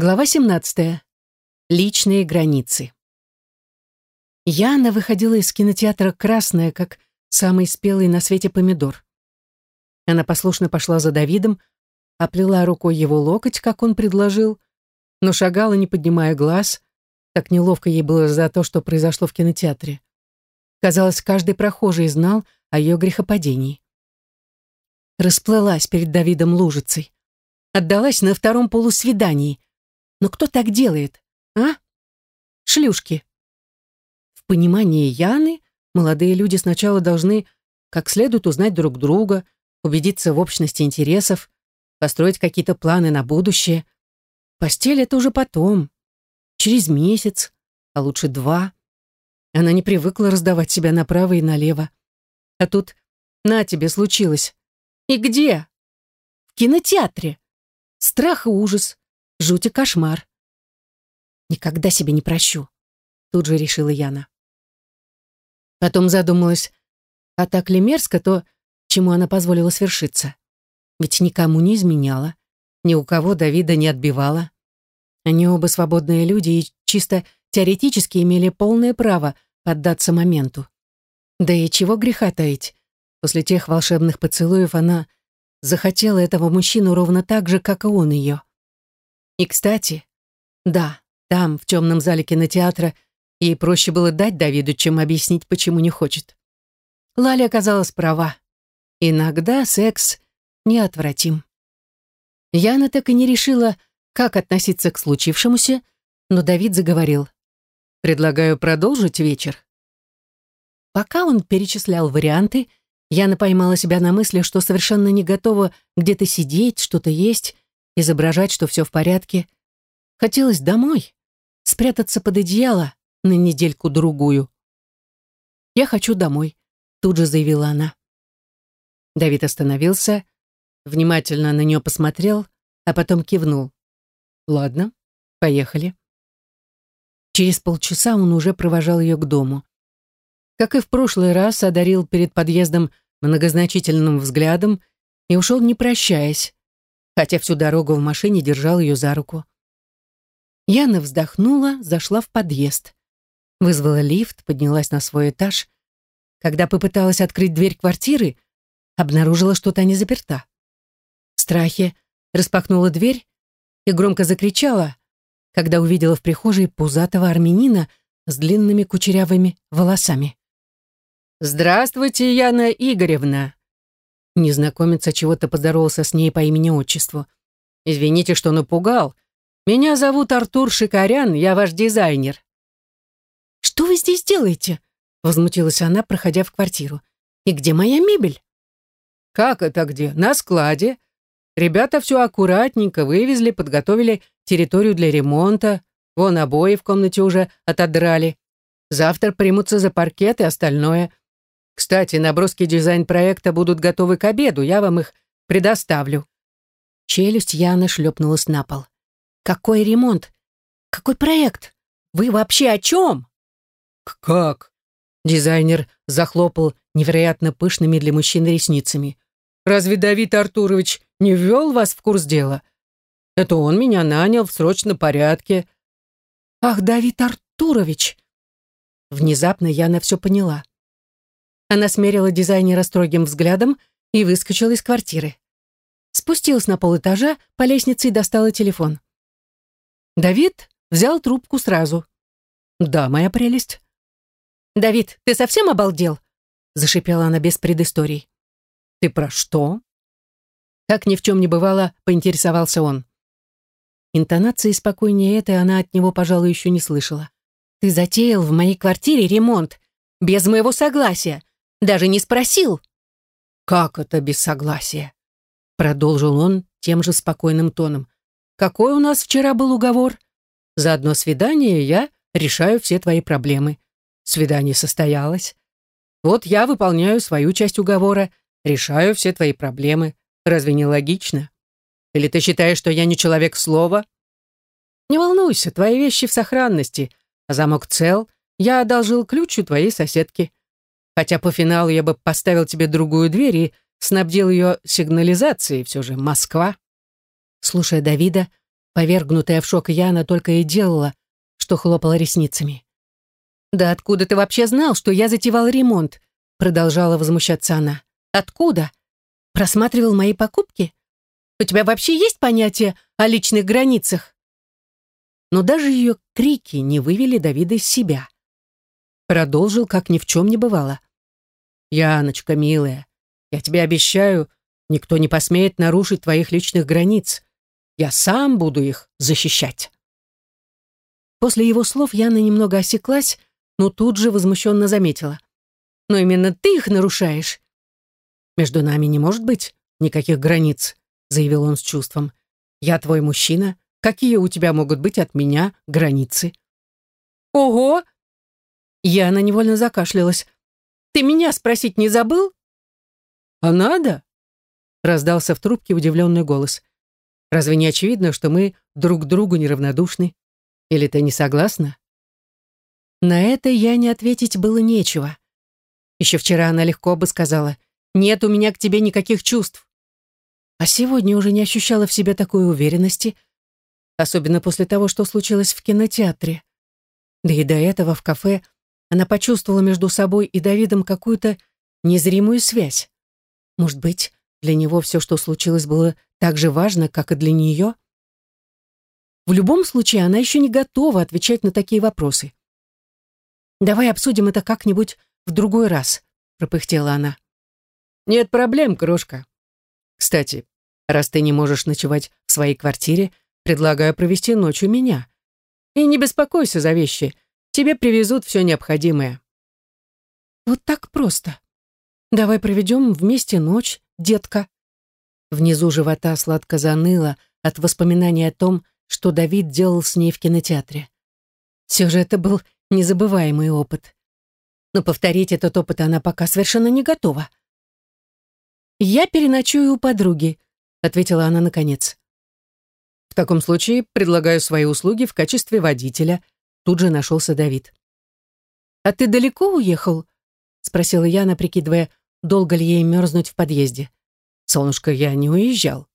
Глава 17. Личные границы. Яна выходила из кинотеатра красная, как самый спелый на свете помидор. Она послушно пошла за Давидом, оплела рукой его локоть, как он предложил, но шагала, не поднимая глаз, так неловко ей было за то, что произошло в кинотеатре. Казалось, каждый прохожий знал о ее грехопадении. Расплылась перед Давидом лужицей. Отдалась на втором полусвидании — но кто так делает, а? Шлюшки. В понимании Яны молодые люди сначала должны как следует узнать друг друга, убедиться в общности интересов, построить какие-то планы на будущее. Постель — это уже потом, через месяц, а лучше два. Она не привыкла раздавать себя направо и налево. А тут «на тебе случилось». И где? В кинотеатре. Страх и ужас, Жуть и кошмар. Никогда себе не прощу, тут же решила Яна. Потом задумалась, а так ли мерзко то, чему она позволила свершиться? Ведь никому не изменяла, ни у кого Давида не отбивала. Они оба свободные люди и чисто теоретически имели полное право поддаться моменту. Да и чего греха таить? После тех волшебных поцелуев она захотела этого мужчину ровно так же, как и он ее. И, кстати, да, там, в темном зале кинотеатра, ей проще было дать Давиду, чем объяснить, почему не хочет. Лали оказалась права. Иногда секс неотвратим. Яна так и не решила, как относиться к случившемуся, но Давид заговорил. «Предлагаю продолжить вечер». Пока он перечислял варианты, Яна поймала себя на мысли, что совершенно не готова где-то сидеть, что-то есть, изображать, что все в порядке. Хотелось домой, спрятаться под одеяло на недельку-другую. «Я хочу домой», — тут же заявила она. Давид остановился, внимательно на нее посмотрел, а потом кивнул. «Ладно, поехали». Через полчаса он уже провожал ее к дому. Как и в прошлый раз, одарил перед подъездом многозначительным взглядом и ушел, не прощаясь, хотя всю дорогу в машине держал ее за руку. Яна вздохнула, зашла в подъезд. Вызвала лифт, поднялась на свой этаж. Когда попыталась открыть дверь квартиры, обнаружила, что та не заперта. В страхе распахнула дверь и громко закричала, когда увидела в прихожей пузатого армянина с длинными кучерявыми волосами. «Здравствуйте, Яна Игоревна!» Незнакомец чего-то поздоровался с ней по имени-отчеству. «Извините, что напугал. Меня зовут Артур Шикарян, я ваш дизайнер». «Что вы здесь делаете?» Возмутилась она, проходя в квартиру. «И где моя мебель?» «Как это где? На складе. Ребята все аккуратненько вывезли, подготовили территорию для ремонта. Вон обои в комнате уже отодрали. Завтра примутся за паркет и остальное. Кстати, наброски дизайн-проекта будут готовы к обеду, я вам их предоставлю». Челюсть Яны шлепнулась на пол. «Какой ремонт? Какой проект? Вы вообще о чем?» «Как?» Дизайнер захлопал невероятно пышными для мужчины ресницами. «Разве Давид Артурович не ввел вас в курс дела? Это он меня нанял в срочном порядке». «Ах, Давид Артурович!» Внезапно Яна все поняла. Она смерила дизайнера строгим взглядом и выскочила из квартиры. Спустилась на полэтажа по лестнице и достала телефон. Давид взял трубку сразу. «Да, моя прелесть». «Давид, ты совсем обалдел?» зашипела она без предысторий. «Ты про что?» Как ни в чем не бывало, поинтересовался он. Интонации спокойнее этой она от него, пожалуй, еще не слышала. «Ты затеял в моей квартире ремонт, без моего согласия. Даже не спросил». «Как это без согласия?» Продолжил он тем же спокойным тоном. «Какой у нас вчера был уговор? За одно свидание я решаю все твои проблемы. Свидание состоялось. Вот я выполняю свою часть уговора, решаю все твои проблемы. Разве не логично? Или ты считаешь, что я не человек слова? Не волнуйся, твои вещи в сохранности, а замок цел. Я одолжил ключ у твоей соседки. Хотя по финалу я бы поставил тебе другую дверь и снабдил ее сигнализацией, все же Москва. Слушая Давида, Повергнутая в шок Яна только и делала, что хлопала ресницами. «Да откуда ты вообще знал, что я затевал ремонт?» Продолжала возмущаться она. «Откуда? Просматривал мои покупки? У тебя вообще есть понятие о личных границах?» Но даже ее крики не вывели Давида из себя. Продолжил, как ни в чем не бывало. «Яночка, милая, я тебе обещаю, никто не посмеет нарушить твоих личных границ. Я сам буду их защищать». После его слов Яна немного осеклась, но тут же возмущенно заметила. «Но именно ты их нарушаешь». «Между нами не может быть никаких границ», заявил он с чувством. «Я твой мужчина. Какие у тебя могут быть от меня границы?» «Ого!» Яна невольно закашлялась. «Ты меня спросить не забыл?» «А надо?» раздался в трубке удивленный голос. «Разве не очевидно, что мы друг другу неравнодушны? Или ты не согласна?» На это я не ответить было нечего. Еще вчера она легко бы сказала, «Нет у меня к тебе никаких чувств». А сегодня уже не ощущала в себе такой уверенности, особенно после того, что случилось в кинотеатре. Да и до этого в кафе она почувствовала между собой и Давидом какую-то незримую связь. Может быть, для него все, что случилось, было так же важно, как и для нее? В любом случае, она еще не готова отвечать на такие вопросы. «Давай обсудим это как-нибудь в другой раз», — пропыхтела она. «Нет проблем, крошка. Кстати, раз ты не можешь ночевать в своей квартире, предлагаю провести ночь у меня. И не беспокойся за вещи, тебе привезут все необходимое». «Вот так просто. Давай проведем вместе ночь, детка». Внизу живота сладко заныло от воспоминания о том, что Давид делал с ней в кинотеатре. Все же это был незабываемый опыт. Но повторить этот опыт она пока совершенно не готова. «Я переночую у подруги», — ответила она наконец. «В таком случае предлагаю свои услуги в качестве водителя», — тут же нашелся Давид. «А ты далеко уехал?» — спросила Яна, прикидывая, долго ли ей мерзнуть в подъезде. «Солнышко, я не уезжал.